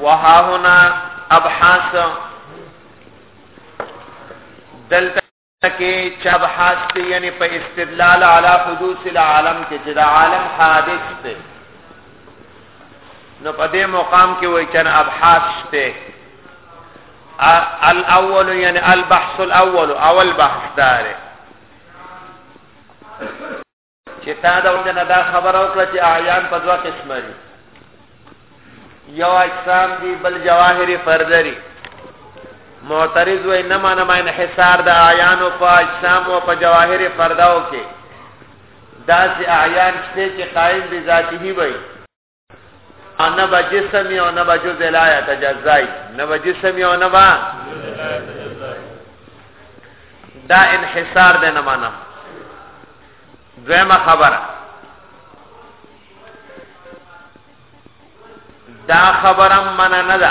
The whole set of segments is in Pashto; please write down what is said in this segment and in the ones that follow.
وها هنا ابحاث دلته کې چې ابحاث دي یعنی په استدلال علی حدوث العالم کې چې د عالم حادث دی نو په دې مقام کې وایي چې ابحاث شته الاول یعنی البحث الاول اول بحث داره چې تا دا وجه نه دا خبره وکړه چې اعیان په دوه قسمه دي یو اجسام دي بل جواهر فردري معترض وای نه معنی معنی حصار د اعیان او په اجسام او په جواهر فرداو کې دا چې اعیان شته چې قائم بذاته وي انا با جسمی او نبا جز لا یتجزای نبا جسمی او نبا دا انحصار ده نه معنا دویمه خبره دا خبره من نه ده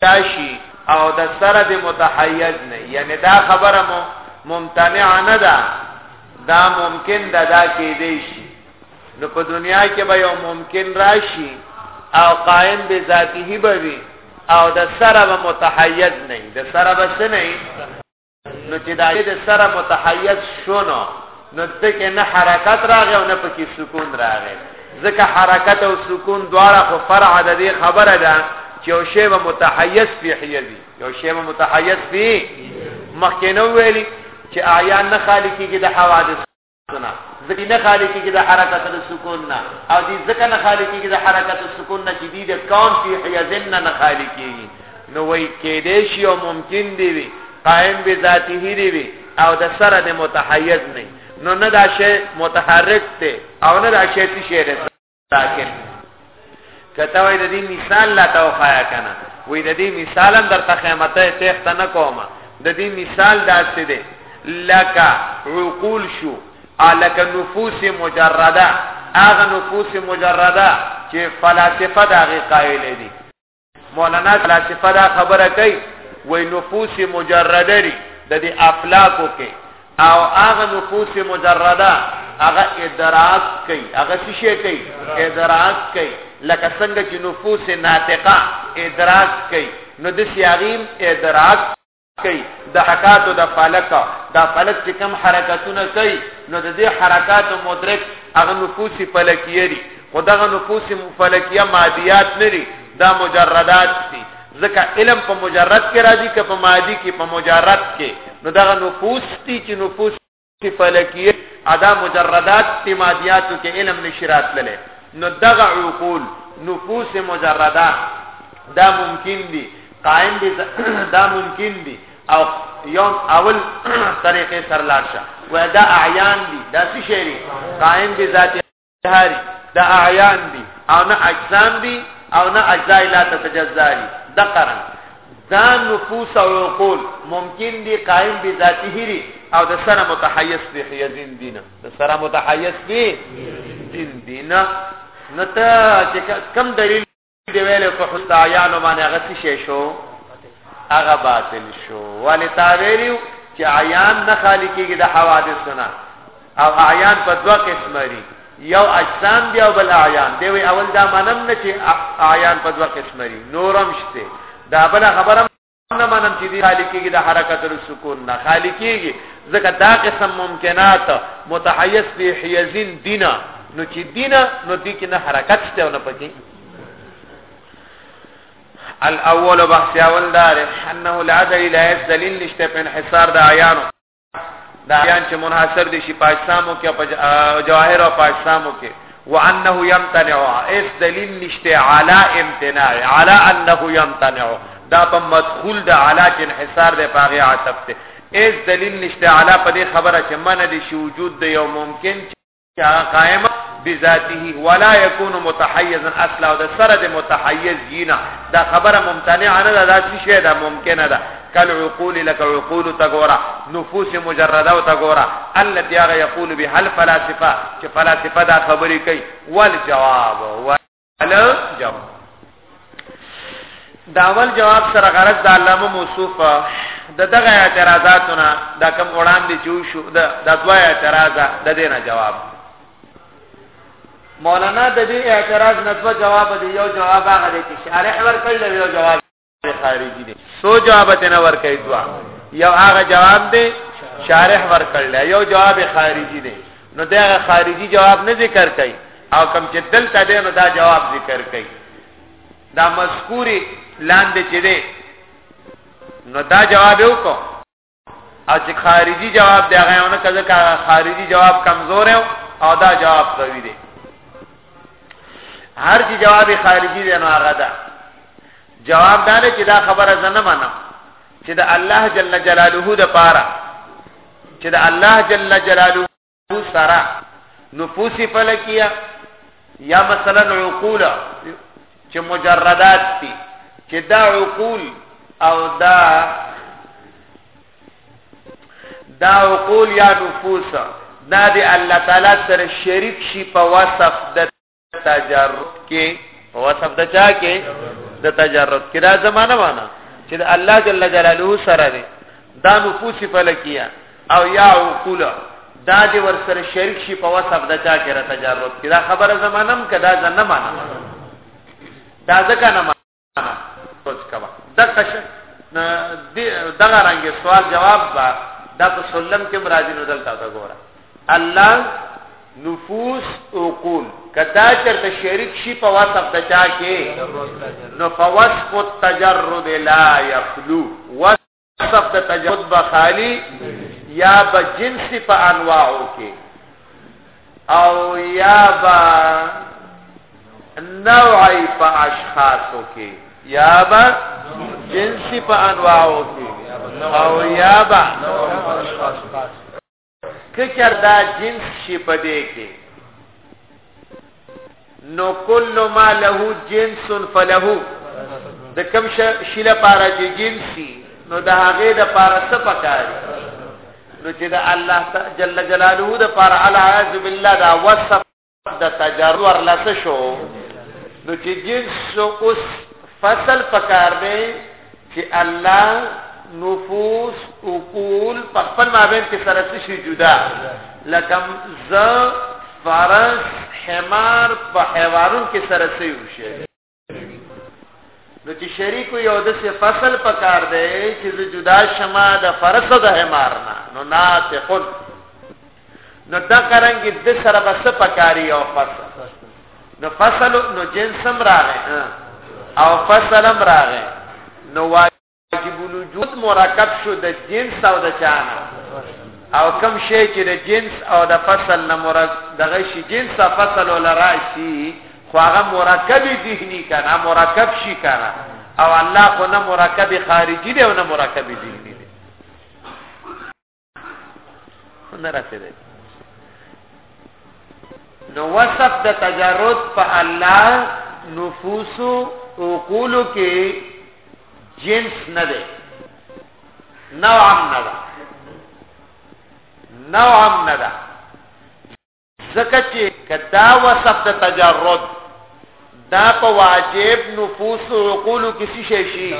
تاشي او د سره د متحیز نه یعنی دا خبره مو ممتنع نه ده دا ممکن ده دا کې دی شي نو په دنیا کې به یو ممکن راشي او قائم به ذاتی به وي او د سره به متحیز نه د سره به نه نو چې دا د سره متحیز شونو نو دغه نه حرکت راغی او نه پکې سکون راغی ځکه حرکت او سکون دواړه خو فرع د دې خبره ده چې یو شی به متحیز فی حیزی یو شی به متحیز فی مخکې نو ویلي چې اعیان نه خالی کیږي د حوادث کنا ځکه نه خالي کېږي د حرکت د سکون نه او دې ځکه نه خالي کېږي د حرکت د سکون نه چې دې د کون په حیزن نه نه خالي کېږي نو وای کې دې شی او ممکن دی وي قائم به ذاته دی وي او د سره د متحیز نه نو نه دا شی متحرک ته او نه دا شی چې شی ساکن کته وای د دې مثال لا تا وخایا کنه وای د دې مثال در ته قیامت ته ختنه کومه د دې مثال داسې دی لک عقول شو الک نفوس مجرده اغه نفوس مجرده چې فلاسفه دغه قائل دي مولانا فلسفه دا خبره کوي وای نفوس مجرده لري د دې افلاکو کې او هغه نفوس مجرده هغه ادراک کوي هغه څه شي کوي ادراک کوي لکه څنګه چې نفوس ناطقه ادراک کوي نو د سیاغیم ادراک کوي د حرکاتو د فلک د فلک چې کم حرکتونه کوي نو د دې حرکاتو مدرک هغه نفوسي فلکیه دي خو دغه نفوسي فلکیه مادیات نه دي دا مجردات دي ځکه علم په مجرد کې راځي که په مادي کې په مجرد کې نو دغه نفوس دي چې نفوس کې فلکیه ادا مجردات په مادیاتو کې علم نشی راتللی نو دغه عقول نفوس مجرده دا ممکن دي قائم دي دا ممکن دي او یوم اول طریقې سرلاشه ودا اعیان دي دا څه شی قائم دي ذات داري دا اعیان دي او نه اجسام دي او نه اجزاء لا تتجزا دي د قرن دا نفوس او عقول ممکن دي قائم دي ذاتی هري او د سره متحیز دي حیزین دي نه د سره متحیز دي دین دي نه نته چې کم دلیل دی ویلو په خدایانو باندې هغه څه شي شو هغه باطل شو ولی تا ویلو چې عیان نه خالی کېږي د حوادثونه او عیان په دوه قسم لري یو اجسام دی او بل عیان دی وی اول دا منم نه چې عیان په دوه قسم لري نورم شته دا بل خبره نه منم چې دی خالی کېږي د حرکت السکون نه خالی کېږي ځکه دا قسم ممکنات متحیز فی حیزین دینا نو چې دینا نو دی کې نه حرکت شته او نه پکې الاول بحث اول دار انه لا دلیل دلیل نشته په انحصار د عیانو دا بیان چې منحصر دي شي پاکستانو کې په جواهر او پاکستانو کې وانه يمتنع اس دلیل نشته علی امتناع علی انه يمتنع دا په مدخول د علی چې انحصار دی پاغه عاطف ته اس دلیل نشته علی په دې خبره چې من دي شي وجود د یو ممکن چا قائم بذاته ولا يكون متحيزا اصلا او د سره د متحيز جینا دا خبره ممتنع نه ده دا څه شی ده ممکن ده کل عقول لك عقول تغورا نفوس مجرده او تغورا التي يقول بها الفلاسفه چې فلاسفه دا خبرې کوي والجواب انا جواب داول جواب سره غرض د علامه موصوف د دغه اعتراضاتونه دا کم وړاندې جو شو دا د دوا اعتراضه د دې نه جواب مولانا د دې اعتراض نه دوا جواب دی یو جواب هغه دی چې شارح ورکړل یو جواب خارجي دي سو جواب ته نه ورکړي دوا یو هغه جواب دی شارح ورکړل یو جواب خارجي دی نو دا خارجي جواب نه ذکر کوي او کم چې دلته دی نو دا جواب ذکر کوي دا مذکوري لاندې چې دی نو دا جواب یو کو او چې خارجي جواب دی هغه نه کزه کا خارجي جواب کمزور او دا جواب قوي دی هر چې جواب خارجي دی نو هغه ده جواب دا نه چې دا خبره زنه منم چې د الله جل جلاله د پاره چې د الله جل جلاله سرا نفوس فلکیه یا مثلا عقول چې مجردات دي چې دا عقول او دا دا عقول یا نفوس دا دی الله تعالی سره شریک شي په وصف د تجرد کې په وصف د چا کې د تجرد کې دا زمانہ معنا چې د الله جل جلاله سره دی دا نفوس فلکیه او یا عقول دا دې ور سره شریک شي په وصف د چا کې را تجرد کې دا خبره زمانم کدا زنه معنا دا ځکه نه نه سوچ کوا دغه ش دغه رنګ سوال جواب با د په سلم کې مرادي نو دلته تا ګوره الله نفوس عقول کدا چرته شریک شي په واسف د چا کې نو فواسف التجرد لا يخلو وصف د تجرد بخالی یا به جنس په انواعو کې او یا به نوعی په اشخاصو کې یا به جنس په انواعو کې او یا به کچر دا جنس شي په دې کې نو کل ما له جنس فله د کم شي لپاره چې جنسي نو د هغه د لپاره څه پکاري نو چې د الله جل جلاله د لپاره العاذ بالله دا وصف د تجارت ورلس شو نو چې جنس اوس فصل پکار دی چې الله نفوس عقول په خپل مابین کې سره شي جدا لکه ز فرس حمار په حیوانو کې سره شي نو چې شریک یو د څه فصل پکار دی چې زه جدا شمه د فرس د حمار نه نو ناتقن نو دا قرنګ د سره بس پکاري او فصل نو فصل نو جنسم راغی او فصلم راغی نو چې بلوجود مرکب شو د جنس او د چانه او کم شی چې د جنس او د فصل نه مراد دغه شی جنس او فصل ول راشي خو هغه مرکب ذهني کنه مرکب شي کنه او الله خو نه مرکب خارجي دی او نه مرکب ذهني نه رسېدل نو وصف د تجرد په الله نفوس او قول کې جنس نه ده نوع نه ده نوع نه ده ځکه چې کدا وصف د تجرد دا په واجب نفوس او عقول کې څه شي شي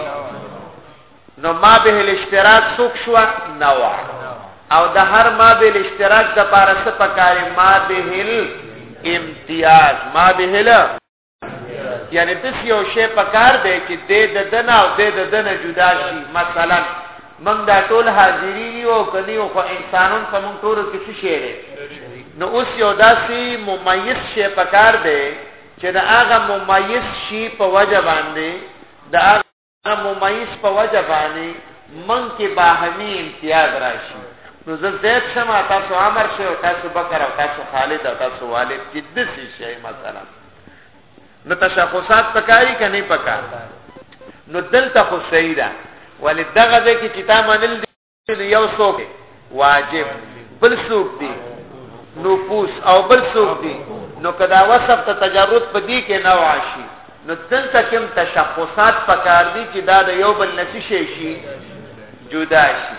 نو ما به الاشتراک سوک شو نوا او د هر ما به الاشتراک د پارسه پکاري ما به الامتیاز ما به یعنی دس یو شی پکار دی چې د ددن او د ددن جدا شي مثلا من دا ټول حاضری یو کني او خو انسانون په مون ټولو کې څه شی دی نو اوس یو داسي ممیز شی پکار دی چې دا هغه ممیز شی په وجه باندې دا ممیز په وجه باندې من کې باهمي امتیاز راشي نو زه زید شم تاسو عمر شي او تاسو بکر او تاسو خالد او تاسو والد کې د څه شي مثلا نو تشخصات پکاري کني پکار نو دلته خو صحیح ده ولې دغه ځکه چې تا منل یو څوک واجب بل څوک دی نفوس او بل څوک دی نو کدا وصف ته تجرد په دې کې نه واشي نو دلته کوم تشخصات پکار دي چې دا د یو بل نسی شي شي جدا شي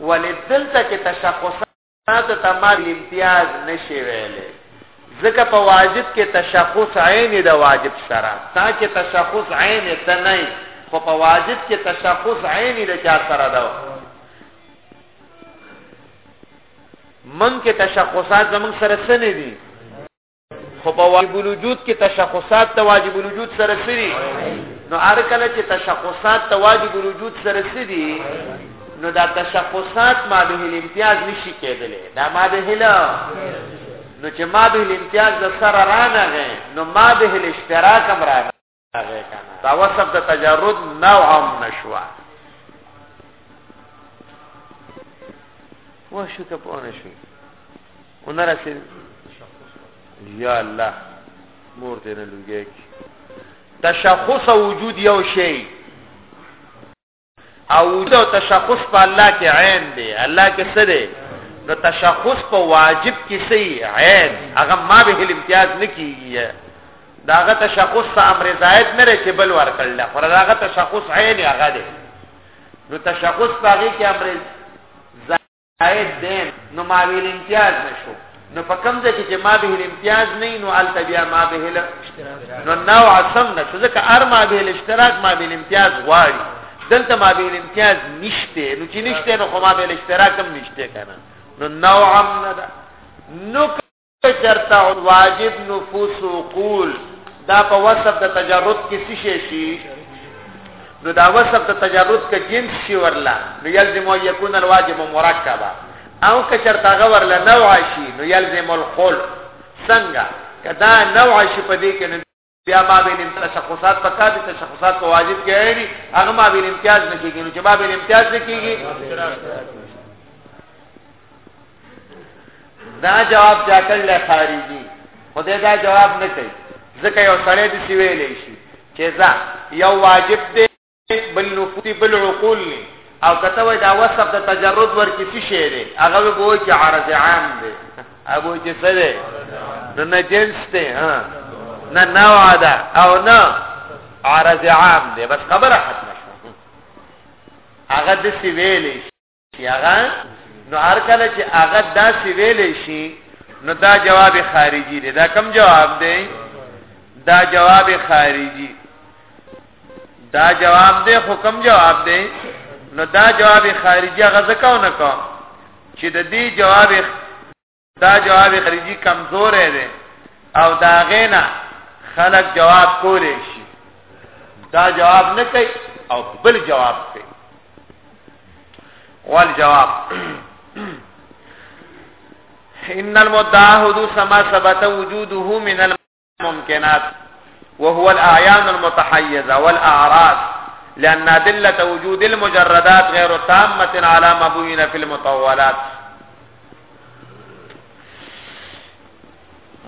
ولې دلته کې تشخصات تاسو ته ما امتیاز نشي ویلې ځکه په واجب کې تشخص عین د واجب سره تا کې تشخص عین ته نه خو په واجب کې تشخص عین د چا سره ده من کې تشخصات زمون سره سنې دي خو په واجب الوجود کې تشخصات ته واجب الوجود سره سری نو هر کله چې تشخصات ته واجب الوجود سره سری نو دا تشخصات ما به الامتیاز نشي کېدلې دا ما به هله نو چې ما به الامتیاز د سره رانغې نو ما به الاشتراک هم رانغې دا وصف د تجرد نوعا نشوا و شو ته پونه شو ونره سي یا الله مور دې نه لږه تشخص وجود یو شی او وجود او تشخص په الله کې عین دی الله کې څه دی نو تشخص په واجب کې سي عین هغه ما به الامتیاز نکیږي داغه تشخص ته امر زائد نه رچ بل ور کړل خو داغه تشخص عین هغه دی نو تشخص باغی کې امر شاید دیم نو ما به الامتیاز نشو نو په کوم ځای کې چې ما به الامتیاز نه نو الته بیا ما به له نو نوع سم نه شو ځکه ار ما به الاشتراک ما به الامتیاز غواړي دلته ما به الامتیاز نشته نو چې نشته نو خو ما به الاشتراک هم نشته کنه نو نوع هم نه ده نو چرته واجب نفوس قول دا په وصف د تجرد کې څه شي شي نو دا وصف د تجرد کې جنس شي ورلا نو يلزم ان يكون الواجب مركبا او که چرته غور له نوع شي نو يلزم القول څنګه کدا نوع شي په دې کې بیا ما بین امتیاز تشخصات پکا دي تشخصات په واجب کې اړي هغه ما بین امتیاز نه کیږي نو چې ما بین امتیاز نه کیږي دا جواب چا کړل خارجي خدای دا جواب نه کوي ځکه یو سړی د سی ویلې شي چې ځا یو واجب دی بل نفوس بل عقول نه او کته وای دا وصف د تجرد ور کې څه شی دی هغه به وای چې عرض عام دی ابو چې څه دی نو نه جنس دی ها نه نوع ده او نه عرض عام دی بس خبره ختمه شو هغه د سی ویلې شي هغه نو هر کله چې هغه داسې ویلې شي نو دا جواب خارجي دی دا کم جواب دی دا جواب خارجي دا جواب دی خو کم جواب دی نو دا جواب خارجي غزه کو نه کو چې د دې جواب دا جواب خلیجی کمزور دی او دا غینا خلق جواب کولې شي دا جواب نه کوي او بل جواب کوي وال جواب ان المدعى حدوث ما ثبت وجوده من ممكنات وهو الأعيان المتحيزة والأعراض لأن أدلة وجود المجردات غير تامة على ما بين في المطولات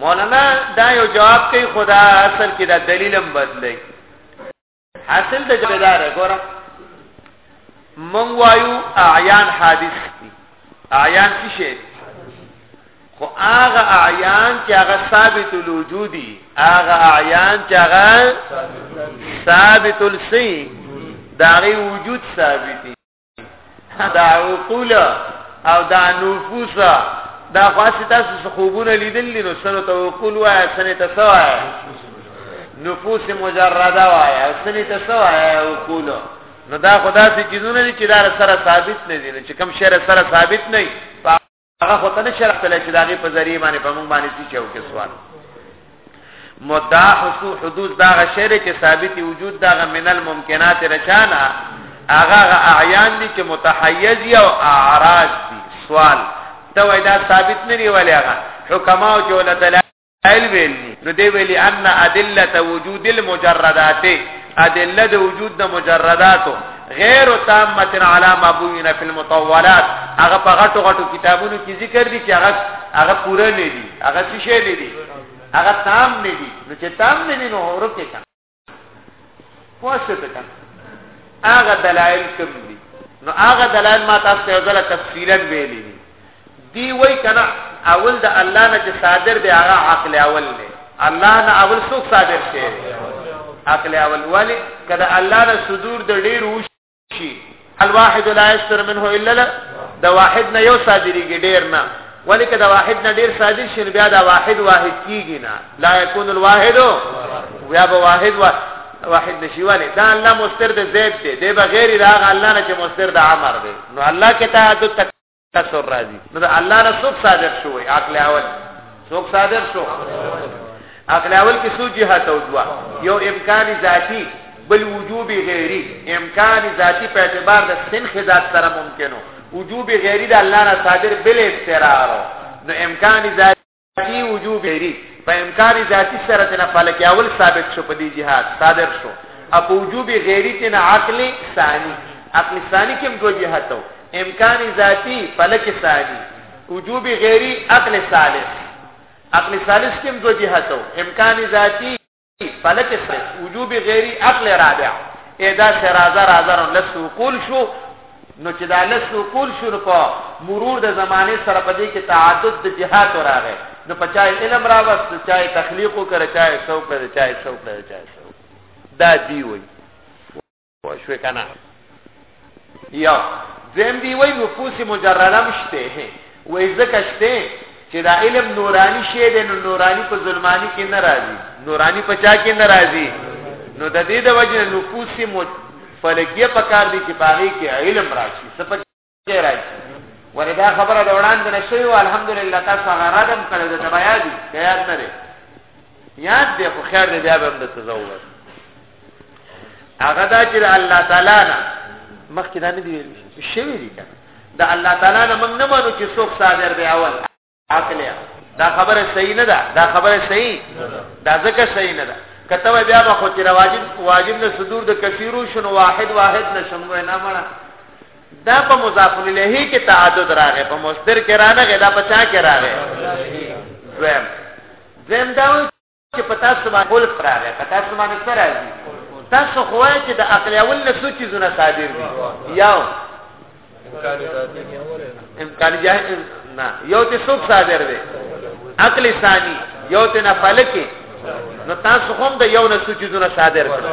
مولانا دا یو جواب کوي خدا اصل کې دا دلیلم بدلی حاصل د جبدار ګوره مونږ وایو اعیان حادث دي اعیان څه شي خو هغه اعیان چې هغه ثابت الوجودي هغه اعیان چې هغه ثابت السی دا غي وجود ثابت دا عقول او دا نفوس دا خاصه تاسو خوبونه لیدل نو سره ته عقول وای سره ته سوای نفوس مجرده وای او سره ته سوای عقول نو دا خدا سي چیزونه دي چې دا سره ثابت نه دي چې کم شعر سره ثابت نه هغه خو ته نه شرط لای چې داغه په ذریعہ باندې په موږ باندې څه چاو کې سوال مدعا حصول حدوث داغه شعر چې ثابت وجود داغه من الممکنات رچانا هغه اعیان دي چې متحیز او اعراض دي سوال ته وای دا ثابت نه دی ولی هغه حکماو چې ولدل قائل ویل دي نو دی ویلي ان ادله وجود المجردات ادله د وجود د مجرداتو غیر تامه علی ما بوینا فی المطولات هغه په غټو غټو کتابونو کې ذکر دي چې هغه هغه پوره نه دي هغه څه شی نه دي هغه تام نه دي نو چې تام نه دي نو ورکه پوښتې ته کنه هغه دلایل کوم دي نو هغه دلایل ما تاسو ته ځله تفصیلا ویلي دي دی وای کنه اول د الله نه چې صادر دی هغه عقل اول دی الله نه اول څوک صادر شي عقل اول ولی کله الله نه صدور د ډیر شي الواحد لا يستر منه الا لا دا واحد نه یو صادریږي ډیر نه ولیک دا واحد نه ډیر صادر شي بیا دا واحد واحد کیږي نه لا يكون الواحد بیا به واحد واحد نشي ولی دا الله مستر د زید دی دی بغیر دا الله نه چې مستر د عمر دی نو الله کې تعدد کسر راځي نو د الله نه څوک صادر شو وي عقل اول څوک صادر شو عقل اول کې څو جهات او دوا یو امکان ذاتی بل وجوب غیری امکان ذاتی په اعتبار د سنخ ذات سره ممکنو وجوب غیری د الله نه صادر بل اضطرار نو امکان ذاتی فی وجوب غیری په امکان ذاتی سره تینا فلک اول ثابت شو په دی جهاد صادر شو اپ وجوب غیری تینا عقل ثانی عقل ثانی کوم دو جهاتو امکان ذاتی فلک ثانی وجوب غیری عقل ثالث عقل ثالث کوم دو جهاتو امکان ذاتی فلک سره وجوب غیری عقل رابع ادا شرازه رازر لس وقول شو نو چې دا لس وقول شو نو په مرور د زمانه سره په دې کې تعدد د جهات راغی نو په چای علم راوست چای تخلیق وکړ چای څوک چای څوک چای څوک دا دی وایي وشوي کنه یا زم دی وای نفوس مجرده مشته وای زکه شته چې دا علم نورانی شی دی نو نورانی په ظلمانی کې ناراضي نورانی په چا کې ناراضي نو د دې د وجه نفوس مج فلکیه پکار دي چې باغې کې علم راشي کې راځي ولې دا خبره د وړاندې نه شوی او الحمدلله تاسو هغه ردم کړی د بیا دي یاد نه دی یاد دی خو خیر دی بیا به هم د تزوج هغه دا چې الله تعالی نه مخکې دا نه دی شوی دی کنه د الله تعالی نه موږ نه مانو چې څوک صادر دی اول اخلیا دا خبره صحیح نه ده دا خبره صحیح دا ځکه صحیح نه ده کته بیا به خو تیر واجب واجب نه صدور د کثیرو شنو واحد واحد نشم نه مړه دا په مضاف الیه کې تعدد راغی په مصدر کې راغی دا په چا کې راغی زم زم دا چې په تاسو باندې خلق راغی په تاسو باندې څه راځي تاسو خو وایئ چې د عقل اول نه څو چیزونه صادر دي یو امکان جاه نه یو ته څوک صادر دی عقل ثانی یو ته نه فلکه نو تاسو هم د یو نه څو چیزونه صادر کړئ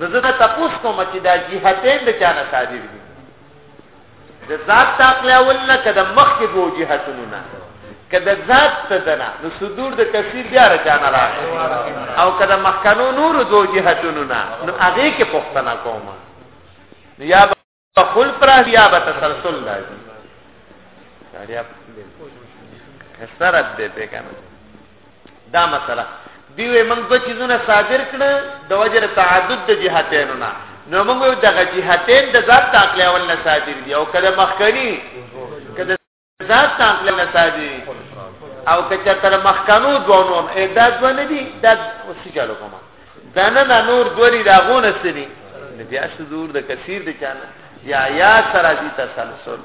نو زه دا تپوس کوم چې دا جهتین د چا نه صادر دي د ذات تاقلی اول نه که د مخ کې دوه جهتونو نه که د ذات ته دنه نو صدور د تفسیر بیا رچانه راغی او که د مخکنو نور دوه جهتونو نه نو هغې کې پوښتنه کوم نو یا تخل پر بیا به تسلسل لازم سړیا کسرت دې ته کنه دا مسله دیوې موږ دوه چیزونه صادر کړ د وجر تعدد د جهاتینو نه نو موږ دغه جهاتین د ذات عقل اول نه صادر دی او کله مخکنی دا سامپل نه ساجي او که چتر مخکانو دوانو اې دا دوانه دي دا وسې چالو کومه دا نه نه نور دوری دا غونه سری نه بیا صدور د کثیر د چانه یا یا سره دي تسلسل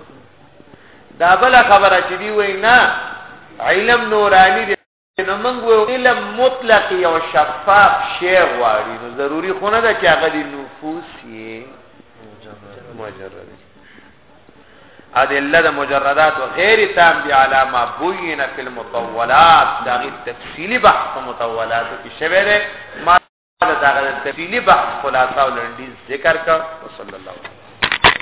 دا بل خبره چې دی وای نه علم نورانی نو موږ وایو علم مطلق یو شفاف شی غواړي نو ضروری خو نه ده چې هغه د نفوس یې مجرد ادله د مجردات او غیر تام بی علامه بوین فی المطولات دا غی تفصیلی بحث په مطولات کې شوه ده ما دا غی تفصیلی بحث خلاصه او لنډی ذکر کړ صلی الله علیه